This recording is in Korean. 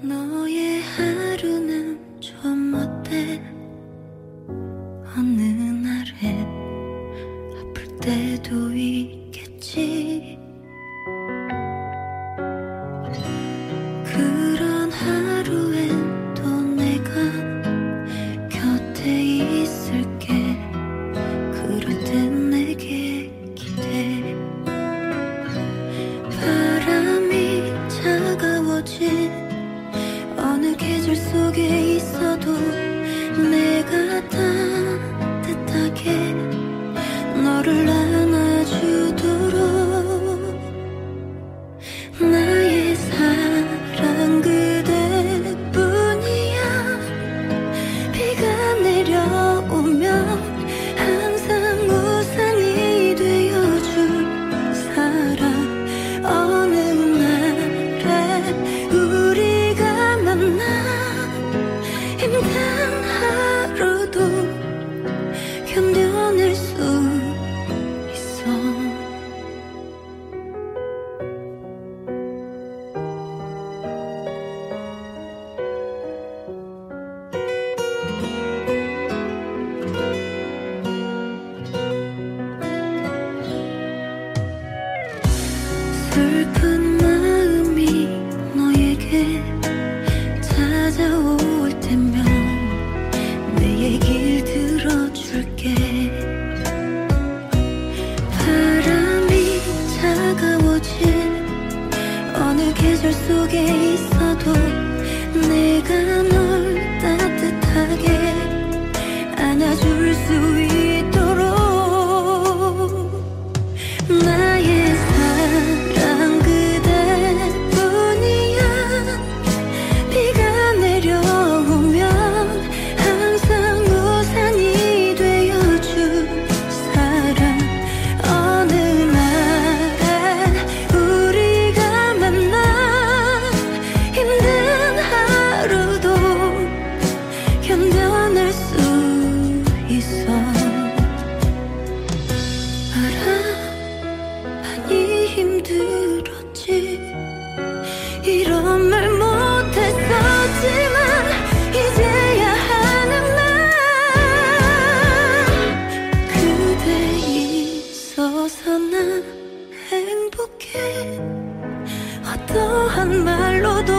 너의 하루는 좀 어때? 어느 날엔 아플 때도 있겠지? 너를 안아주도록 나 슬픈 마음이 너에게 찾아올 때면 내 얘길 들어줄게. 바람이 차가워진 어느 계절 속에 있어도 내가 널 따뜻하게 안아줄 수 있어 한 말로도